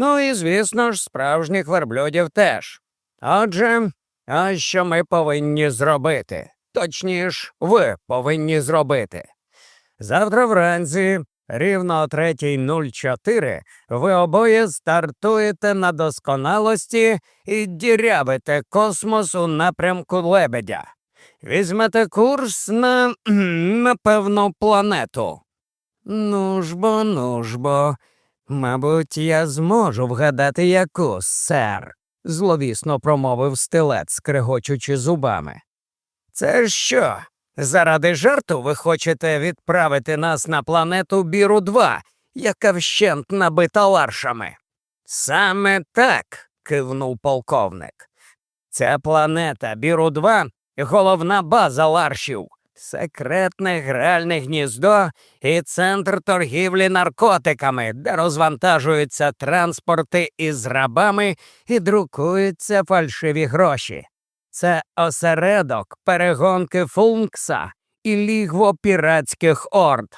Ну і, звісно ж, справжніх верблюдів теж. Отже, а що ми повинні зробити? Точніше, ви повинні зробити. Завтра вранці, рівно о 3.04, ви обоє стартуєте на досконалості і дірявите космос у напрямку лебедя. Візьмете курс на на певну планету. Ну ж бо, ну ж бо, мабуть, я зможу вгадати яку, сер, зловісно промовив стилет, скригочучи зубами. Це що? Заради жарту ви хочете відправити нас на планету Біру 2 яка вщент набита ларшами? Саме так, кивнув полковник. Ця планета Біру 2 головна база ларшів, секретне гральне гніздо і центр торгівлі наркотиками, де розвантажуються транспорти із рабами і друкуються фальшиві гроші. Це осередок перегонки Функса і лігво піратських орд.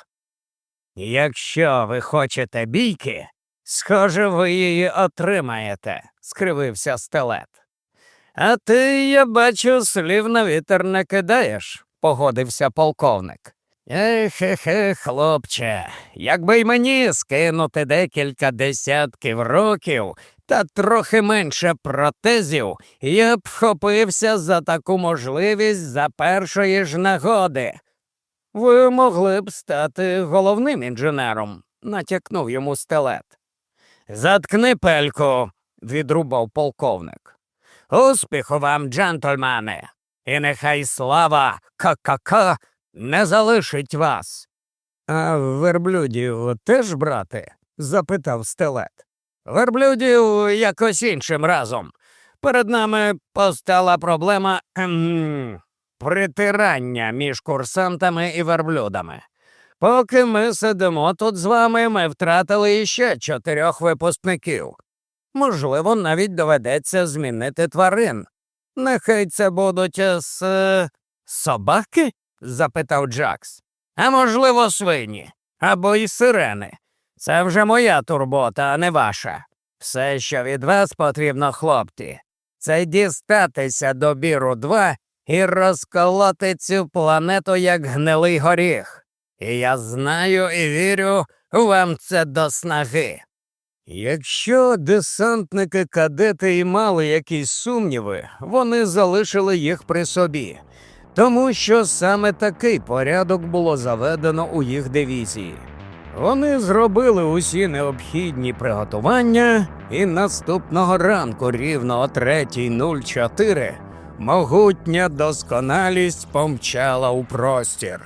Якщо ви хочете бійки, схоже, ви її отримаєте, скривився стелет. А ти, я бачу, слів на вітер не кидаєш, погодився полковник. Ехе, хлопче, якби й мені скинути декілька десятків років та трохи менше протезів, я б вхопився за таку можливість за першої ж нагоди. Ви могли б стати головним інженером, натякнув йому стелет. Заткни пельку, відрубав полковник. Успіху вам, джентльмени, і нехай слава ка-ка-ка не залишить вас. А верблюдів теж, брате? запитав стелет. Верблюдів якось іншим разом. Перед нами постала проблема ем, притирання між курсантами і верблюдами. Поки ми сидимо тут з вами, ми втратили іще чотирьох випускників. Можливо, навіть доведеться змінити тварин. Нехай це будуть с... Е, собаки? запитав Джакс. А можливо, свині або й сирени. Це вже моя турбота, а не ваша. Все, що від вас потрібно, хлопці, це дістатися до біру 2 і розколоти цю планету як гнилий горіх. І я знаю і вірю, вам це до снаги. Якщо десантники кадети і мали якісь сумніви, вони залишили їх при собі, тому що саме такий порядок було заведено у їх дивізії. Вони зробили усі необхідні приготування, і наступного ранку, рівно о 3.04, могутня досконалість помчала у простір.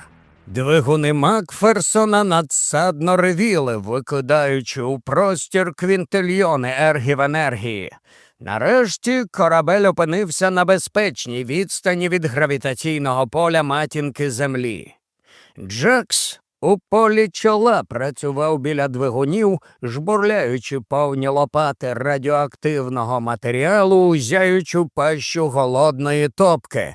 Двигуни Макферсона надсадно ревіли, викидаючи у простір квінтильйони ергів енергії. Нарешті корабель опинився на безпечній відстані від гравітаційного поля матінки Землі. Джекс у полі чола працював біля двигунів, жбурляючи повні лопати радіоактивного матеріалу, узяючу пащу голодної топки,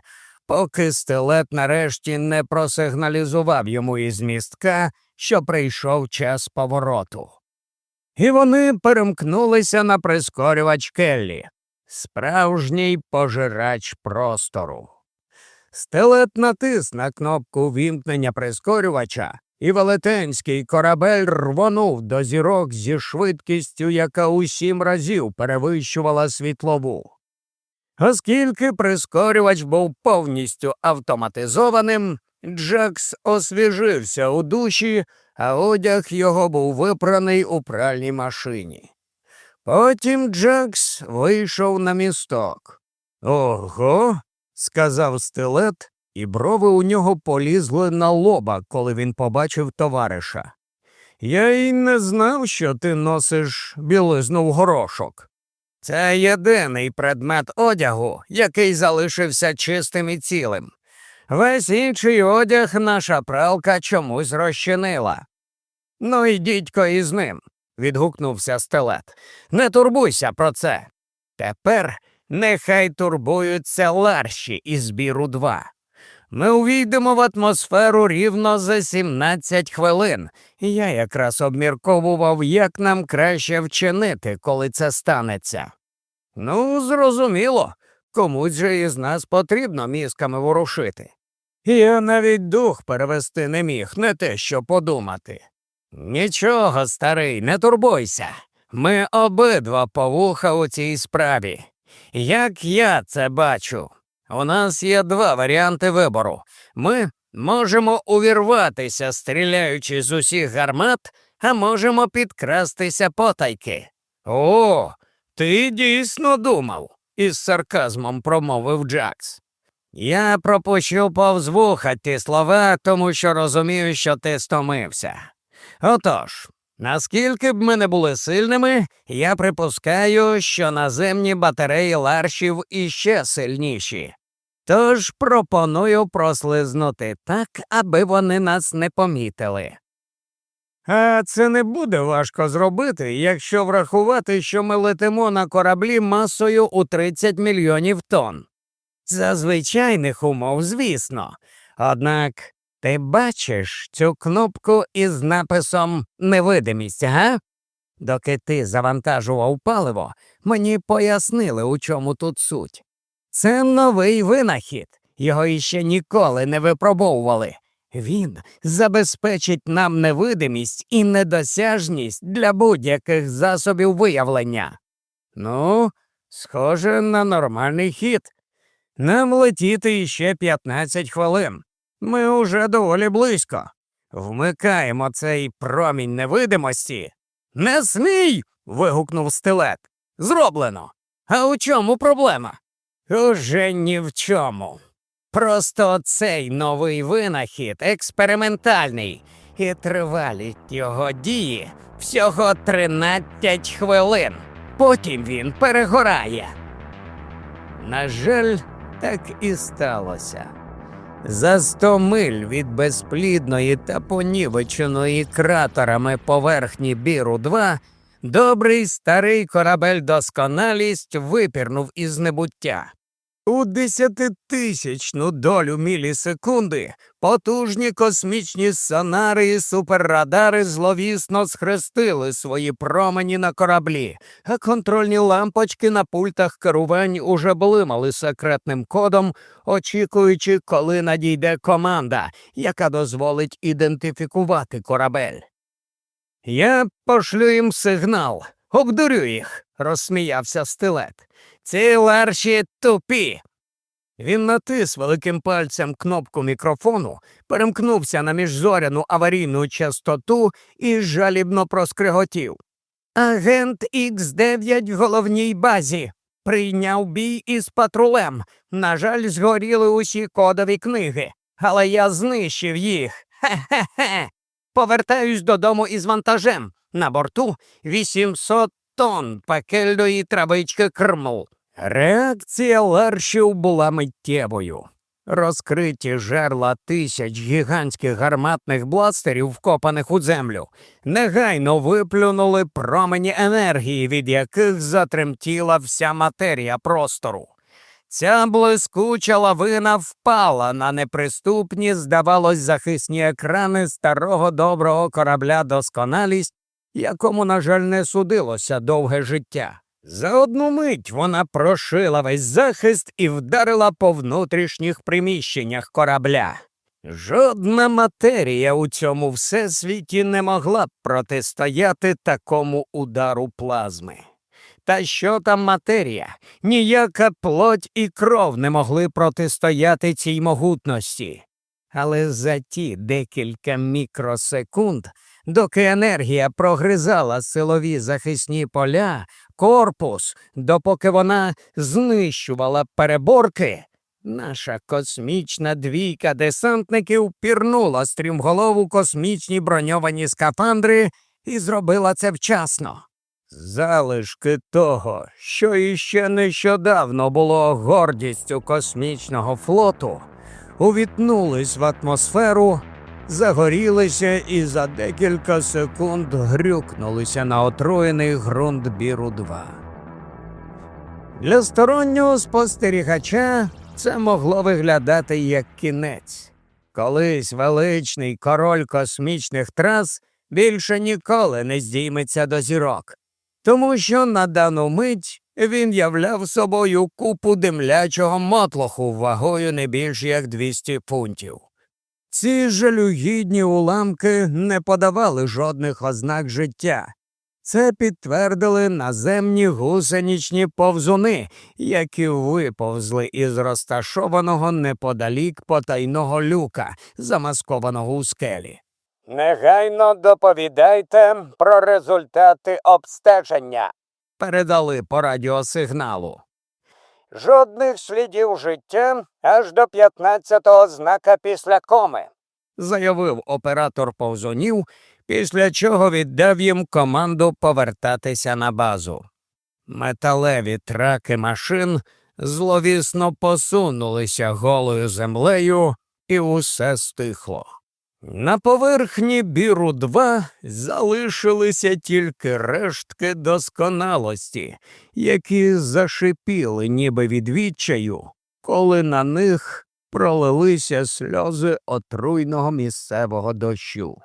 поки стилет нарешті не просигналізував йому із містка, що прийшов час повороту. І вони перемкнулися на прискорювач Келлі, справжній пожирач простору. Стелет натис на кнопку вімкнення прискорювача, і велетенський корабель рвонув до зірок зі швидкістю, яка у сім разів перевищувала світлову. Оскільки прискорювач був повністю автоматизованим, Джакс освіжився у душі, а одяг його був випраний у пральній машині. Потім Джакс вийшов на місток. Ого, сказав стилет, і брови у нього полізли на лоба, коли він побачив товариша. Я й не знав, що ти носиш білизну в горошок. Це єдиний предмет одягу, який залишився чистим і цілим. Весь інший одяг наша пралка чомусь розчинила. Ну і дідько із ним, відгукнувся стелет. Не турбуйся про це. Тепер нехай турбуються ларші із біру два. Ми увійдемо в атмосферу рівно за 17 хвилин, і я якраз обмірковував, як нам краще вчинити, коли це станеться. Ну, зрозуміло, комусь же із нас потрібно мізками ворушити. Я навіть дух перевести не міг, не те що подумати. Нічого, старий, не турбуйся. Ми обидва повуха у цій справі. Як я це бачу, у нас є два варіанти вибору. Ми можемо увірватися, стріляючи з усіх гармат, а можемо підкрастися потайки. О, ти дійсно думав, із сарказмом промовив Джакс. Я пропущу повз вуха ті слова, тому що розумію, що ти стомився. Отож, наскільки б ми не були сильними, я припускаю, що наземні батареї ларшів іще сильніші. Тож пропоную прослизнути так, аби вони нас не помітили. А це не буде важко зробити, якщо врахувати, що ми летимо на кораблі масою у 30 мільйонів тонн. За звичайних умов, звісно. Однак ти бачиш цю кнопку із написом Невидимість, га? Доки ти завантажував паливо, мені пояснили, у чому тут суть. Це новий винахід, його іще ніколи не випробовували. Він забезпечить нам невидимість і недосяжність для будь-яких засобів виявлення. Ну, схоже на нормальний хід. Нам летіти іще 15 хвилин. Ми уже доволі близько. Вмикаємо цей промінь невидимості. Не смій. вигукнув стилет. Зроблено. А у чому проблема? Уже ні в чому. Просто цей новий винахід експериментальний, і тривалість його дії всього 13 хвилин. Потім він перегорає. На жаль, так і сталося. За сто миль від безплідної та понівеченої кратерами поверхні біру 2 добрий старий корабель досконалість випірнув із небуття. У десятитисячну долю мілісекунди потужні космічні сонари і суперрадари зловісно схрестили свої промені на кораблі, а контрольні лампочки на пультах керувань уже блимали секретним кодом, очікуючи, коли надійде команда, яка дозволить ідентифікувати корабель. Я пошлю їм сигнал, обдурю їх, розсміявся стилет. Ці ларші тупі. Він натис великим пальцем кнопку мікрофону, перемкнувся на міжзоряну аварійну частоту і жалібно проскриготів. Агент Х 9 в головній базі. Прийняв бій із патрулем. На жаль, згоріли усі кодові книги, але я знищив їх. Хе-хе-хе. Повертаюсь додому із вантажем. На борту 800 тонн пекельної травички корму. Реакція ларшів була миттєвою. Розкриті жерла тисяч гігантських гарматних бластерів, вкопаних у землю, негайно виплюнули промені енергії, від яких затремтіла вся матерія простору. Ця блискуча лавина впала на неприступні, здавалось, захисні екрани старого доброго корабля досконалість, якому, на жаль, не судилося довге життя. За одну мить вона прошила весь захист і вдарила по внутрішніх приміщеннях корабля. Жодна матерія у цьому всесвіті не могла б протистояти такому удару плазми. Та що там матерія? Ніяка плоть і кров не могли протистояти цій могутності. Але за ті декілька мікросекунд, доки енергія прогризала силові захисні поля, корпус, допоки вона знищувала переборки, наша космічна двійка десантників пірнула стрімголову космічні броньовані скафандри і зробила це вчасно. Залишки того, що іще нещодавно було гордістю космічного флоту, увітнулись в атмосферу, загорілися і за декілька секунд грюкнулися на отруєний ґрунт біру 2. Для стороннього спостерігача це могло виглядати як кінець. Колись величний король космічних трас більше ніколи не здійметься до зірок, тому що на дану мить він являв собою купу димлячого мотлоху вагою не більш як 200 фунтів. Ці жалюгідні уламки не подавали жодних ознак життя. Це підтвердили наземні гусеничні повзуни, які виповзли із розташованого неподалік потайного люка, замаскованого у скелі. Негайно доповідайте про результати обстеження, передали по радіосигналу. Жодних слідів життя аж до 15-го знака після коми, заявив оператор повзунів, після чого віддав їм команду повертатися на базу. Металеві траки машин зловісно посунулися голою землею, і усе стихло. На поверхні біру 2 залишилися тільки рештки досконалості, які зашипіли ніби від відчаю, коли на них пролилися сльози отруйного місцевого дощу.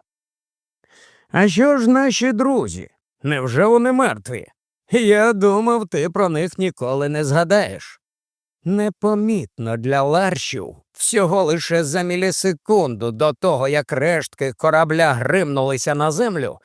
А що ж наші друзі? Невже вони мертві? Я думав, ти про них ніколи не згадаєш. Непомітно для ларщів всього лише за мілісекунду до того, як рештки корабля гримнулися на землю,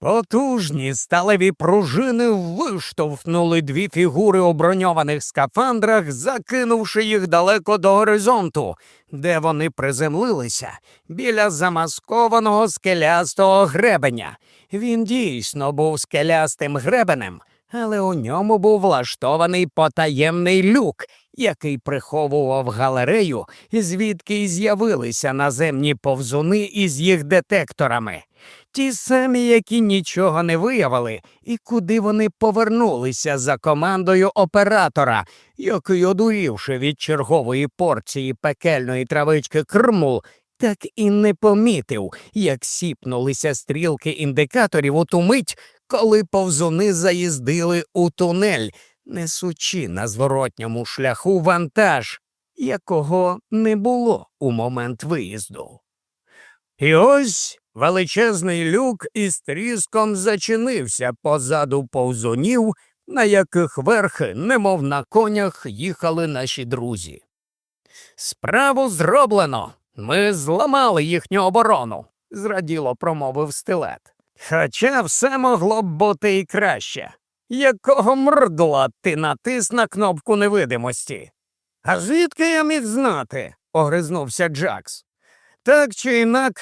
потужні сталеві пружини виштовхнули дві фігури у броньованих скафандрах, закинувши їх далеко до горизонту, де вони приземлилися біля замаскованого скелястого гребеня. Він дійсно був скелястим гребенем але у ньому був влаштований потаємний люк, який приховував галерею, звідки й з'явилися наземні повзуни із їх детекторами. Ті самі, які нічого не виявили, і куди вони повернулися за командою оператора, який, одурівши від чергової порції пекельної травички Кремул, так і не помітив, як сіпнулися стрілки індикаторів у ту мить, коли повзуни заїздили у тунель, несучи на зворотньому шляху вантаж, якого не було у момент виїзду. І ось величезний люк із тріском зачинився позаду повзунів, на яких верхи, немов на конях, їхали наші друзі. Справу зроблено. Ми зламали їхню оборону, зраділо промовив стилет. Хоча все могло б бути і краще. Якого мрдла ти натис на кнопку невидимості? А звідки я міг знати? огризнувся Джакс. Так чи інак,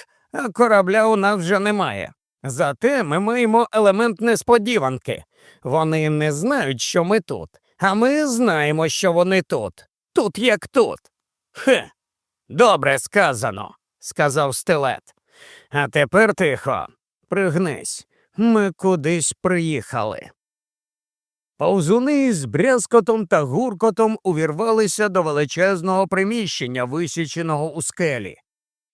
корабля у нас вже немає. Зате ми маємо елемент несподіванки. Вони не знають, що ми тут, а ми знаємо, що вони тут. Тут як тут. Хе, добре сказано, сказав стилет. А тепер тихо. Пригнись, ми кудись приїхали. Повзуни з брязкотом та гуркотом увірвалися до величезного приміщення, висіченого у скелі.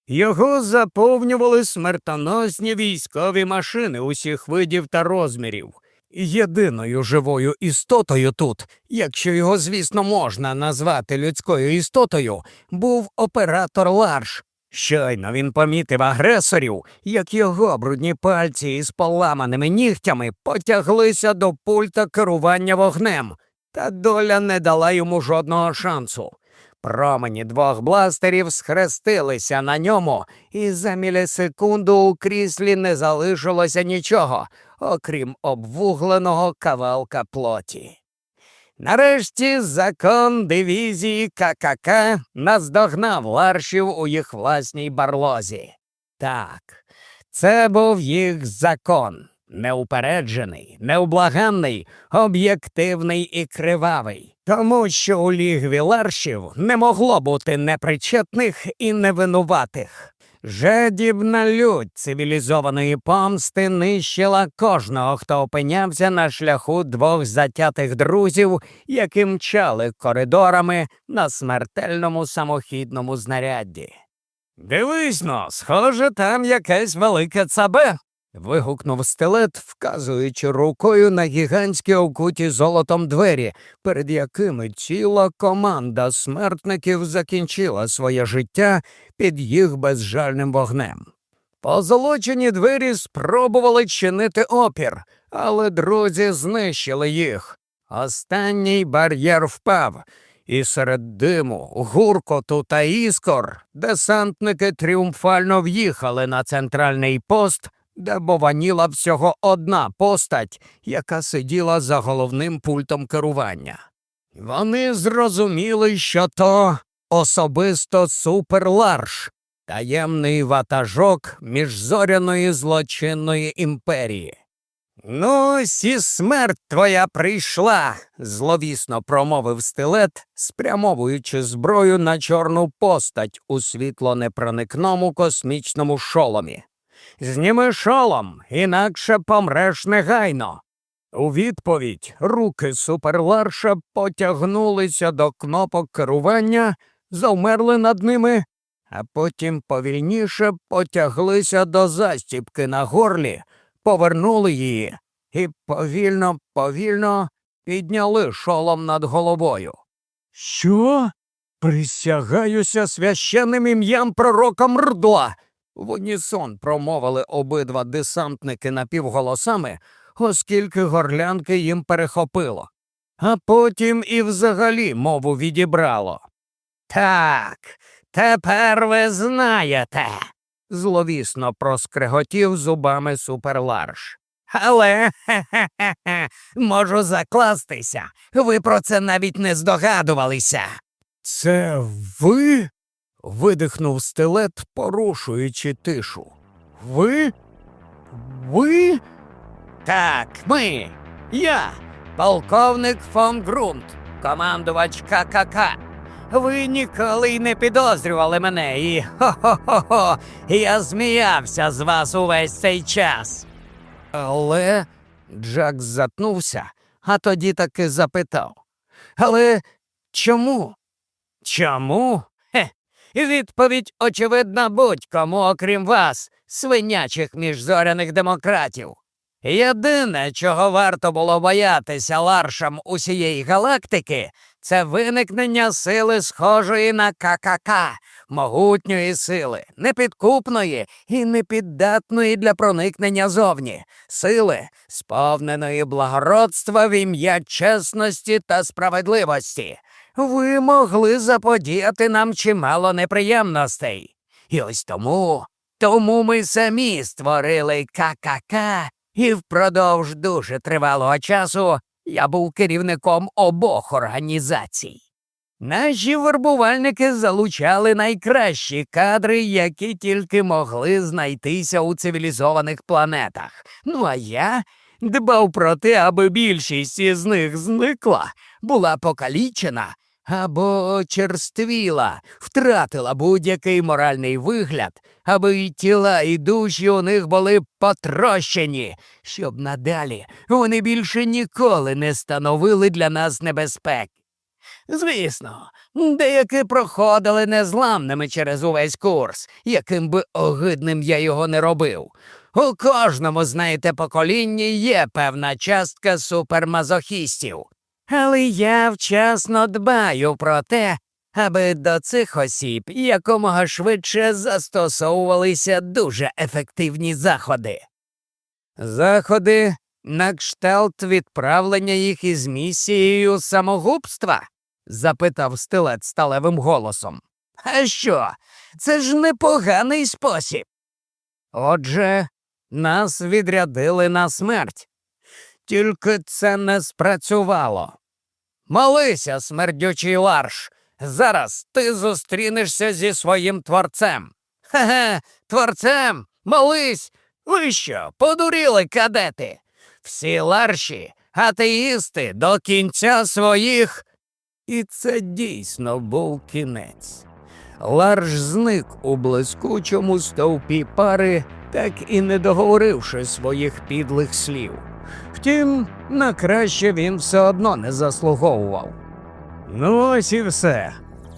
Його заповнювали смертоносні військові машини усіх видів та розмірів. Єдиною живою істотою тут, якщо його, звісно, можна назвати людською істотою, був оператор Ларш, Щойно він помітив агресорів, як його брудні пальці із поламаними нігтями потяглися до пульта керування вогнем, та доля не дала йому жодного шансу. Промені двох бластерів схрестилися на ньому, і за мілісекунду у кріслі не залишилося нічого, окрім обвугленого кавалка плоті. Нарешті закон дивізії ККК наздогнав ларшів у їх власній барлозі. Так, це був їх закон, неупереджений, неублаганний, об'єктивний і кривавий, тому що у лігві ларшів не могло бути непричетних і невинуватих. Жадібна лють цивілізованої помсти нищила кожного, хто опинявся на шляху двох затятих друзів, які мчали коридорами на смертельному самохідному знарядді. Дивись но, схоже, там якесь велике цабе, вигукнув стелет, вказуючи рукою на гігантські окуті золотом двері, перед якими ціла команда смертників закінчила своє життя під їх безжальним вогнем. Позолочені двері спробували чинити опір, але друзі знищили їх. Останній бар'єр впав, і серед диму, гуркоту та іскор десантники тріумфально в'їхали на центральний пост, де бованіла всього одна постать, яка сиділа за головним пультом керування. Вони зрозуміли, що то особисто суперларш, таємний ватажок міжзоряної злочинної імперії. Ну, сі смерть твоя прийшла, зловісно промовив стилет, спрямовуючи зброю на чорну постать у світло непроникному космічному шоломі. Зніми шолом, інакше помреш негайно. У відповідь руки суперларша потягнулися до кнопок керування, завмерли над ними, а потім повільніше потяглися до застіпки на горлі, повернули її і повільно, повільно підняли шолом над головою. Що? Присягаюся священним ім'ям пророка Мрдла. В унісон промовили обидва десантники напівголосами, оскільки горлянки їм перехопило, а потім і взагалі мову відібрало. Так, тепер ви знаєте, зловісно проскреготів зубами суперларш. Але хе-хе-хе, можу закластися. Ви про це навіть не здогадувалися. Це ви? Видихнув стилет, порушуючи тишу. Ви? Ви? Так, ми. Я, полковник фон Грунт, командувач ККК. Ви ніколи й не підозрювали мене і хо-хо-хо-хо, я зміявся з вас увесь цей час. Але Джак затнувся, а тоді таки запитав. Але чому? Чому? Хе, Відповідь очевидна будь-кому, окрім вас, свинячих міжзоряних демократів. Єдине, чого варто було боятися ларшам усієї галактики, це виникнення сили, схожої на ККК, могутньої сили, непідкупної і непіддатної для проникнення зовні, сили, сповненої благородства в ім'я чесності та справедливості. Ви могли заподіяти нам чимало неприємностей. І ось тому, тому ми самі створили ККК, і впродовж дуже тривалого часу я був керівником обох організацій. Наші вербувальники залучали найкращі кадри, які тільки могли знайтися у цивілізованих планетах. Ну а я дбав про те, аби більшість із них зникла, була покалічена або черствіла, втратила будь-який моральний вигляд, аби і тіла і душі у них були потрощені, щоб надалі вони більше ніколи не становили для нас небезпеки. Звісно, деякі проходили незламними через увесь курс, яким би огидним я його не робив. У кожному, знаєте, поколінні є певна частка супермазохістів. Але я вчасно дбаю про те, аби до цих осіб якомога швидше застосовувалися дуже ефективні заходи. Заходи на кшталт відправлення їх із місією самогубства? запитав стилет сталевим голосом. А що? Це ж непоганий спосіб. Отже, нас відрядили на смерть. Тільки це не спрацювало. Молися, смердючий ларш. Зараз ти зустрінешся зі своїм творцем. Хе-хе, творцем, молись. Ви що, подуріли кадети? Всі ларші, атеїсти до кінця своїх. І це дійсно був кінець. Ларш зник у блискучому стовпі пари, так і не договоривши своїх підлих слів. Втім, на краще він все одно не заслуговував. Ну, ось і все.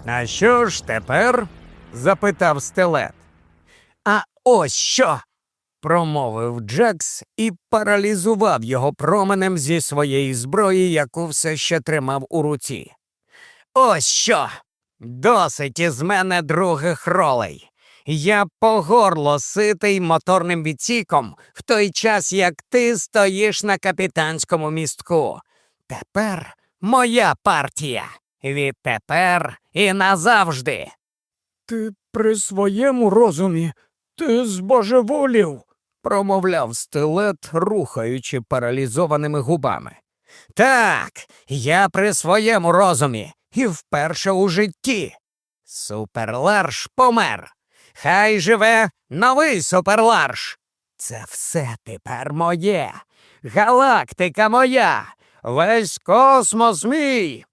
А що ж тепер? запитав стелет. А ось що. промовив Джекс і паралізував його променем зі своєї зброї, яку все ще тримав у руці. Ось що. Досить із мене других ролей. Я по горло ситий моторним відсіком в той час, як ти стоїш на капітанському містку. Тепер моя партія. Відтепер і назавжди. Ти при своєму розумі, ти збожеволів, промовляв стилет, рухаючи паралізованими губами. Так, я при своєму розумі і вперше у житті. Суперларш помер. Хай живе новий суперларш. Це все тепер моє. Галактика моя, весь космос мій.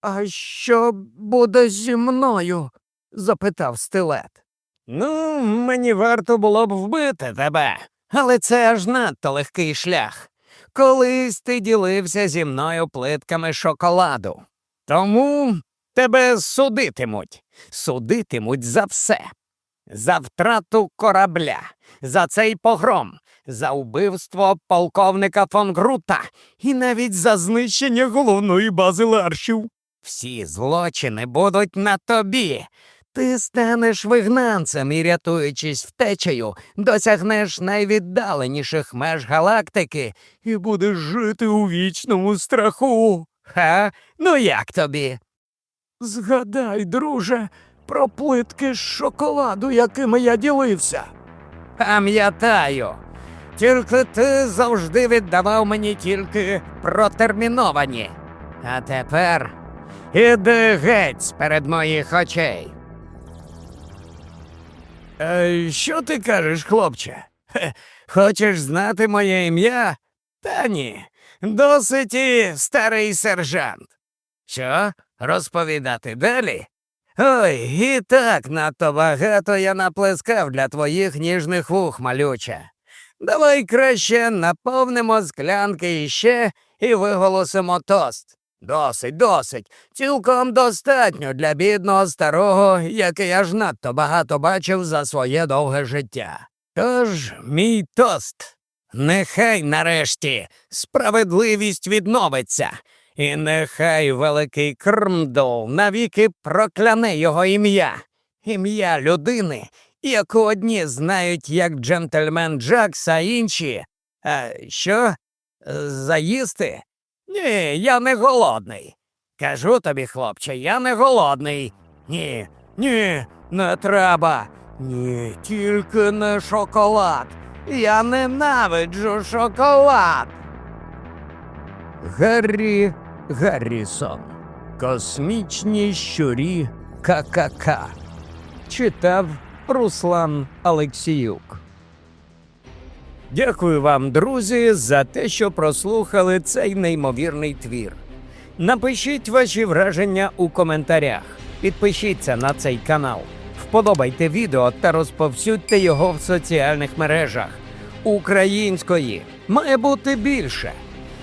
А що буде зі мною? запитав стилет. Ну, мені варто було б вбити тебе, але це аж надто легкий шлях. Колись ти ділився зі мною плитками шоколаду. Тому тебе судитимуть, судитимуть за все. За втрату корабля, за цей погром, за вбивство полковника фон Грута і навіть за знищення головної бази ларшів. Всі злочини будуть на тобі. Ти станеш вигнанцем і, рятуючись втечею, досягнеш найвіддаленіших меж галактики і будеш жити у вічному страху. Ха? Ну як тобі? Згадай, друже, про плитки з шоколаду, якими я ділився. Пам'ятаю. Тільки ти завжди віддавав мені тільки протерміновані. А тепер іди геть перед моїх очей. Е, що ти кажеш, хлопче? Хе, хочеш знати моє ім'я? Та ні. Досить і старий сержант. Що, розповідати далі? Ой, і так надто багато я наплескав для твоїх ніжних вух, малюче. Давай краще наповнимо склянки іще і виголосимо тост. Досить, досить, цілком достатньо для бідного старого, який аж надто багато бачив за своє довге життя. Тож, мій тост, нехай нарешті справедливість відновиться, і нехай великий Кримдол навіки прокляне його ім'я, ім'я людини, яку одні знають як джентльмен Джакс, а інші. А що? Заїсти? Ні, я не голодний. Кажу тобі, хлопче, я не голодний. Ні, ні, не треба. Ні, тільки не шоколад. Я ненавиджу шоколад. Гаррі Гаррісон. Космічні щурі ККК. Читав Руслан Алексіюк. Дякую вам, друзі, за те, що прослухали цей неймовірний твір. Напишіть ваші враження у коментарях. Підпишіться на цей канал, вподобайте відео та розповсюдьте його в соціальних мережах. Української має бути більше.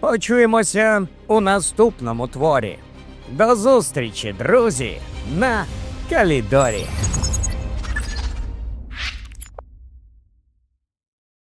почуємося у наступному творі. До зустрічі, друзі, на Калідорі.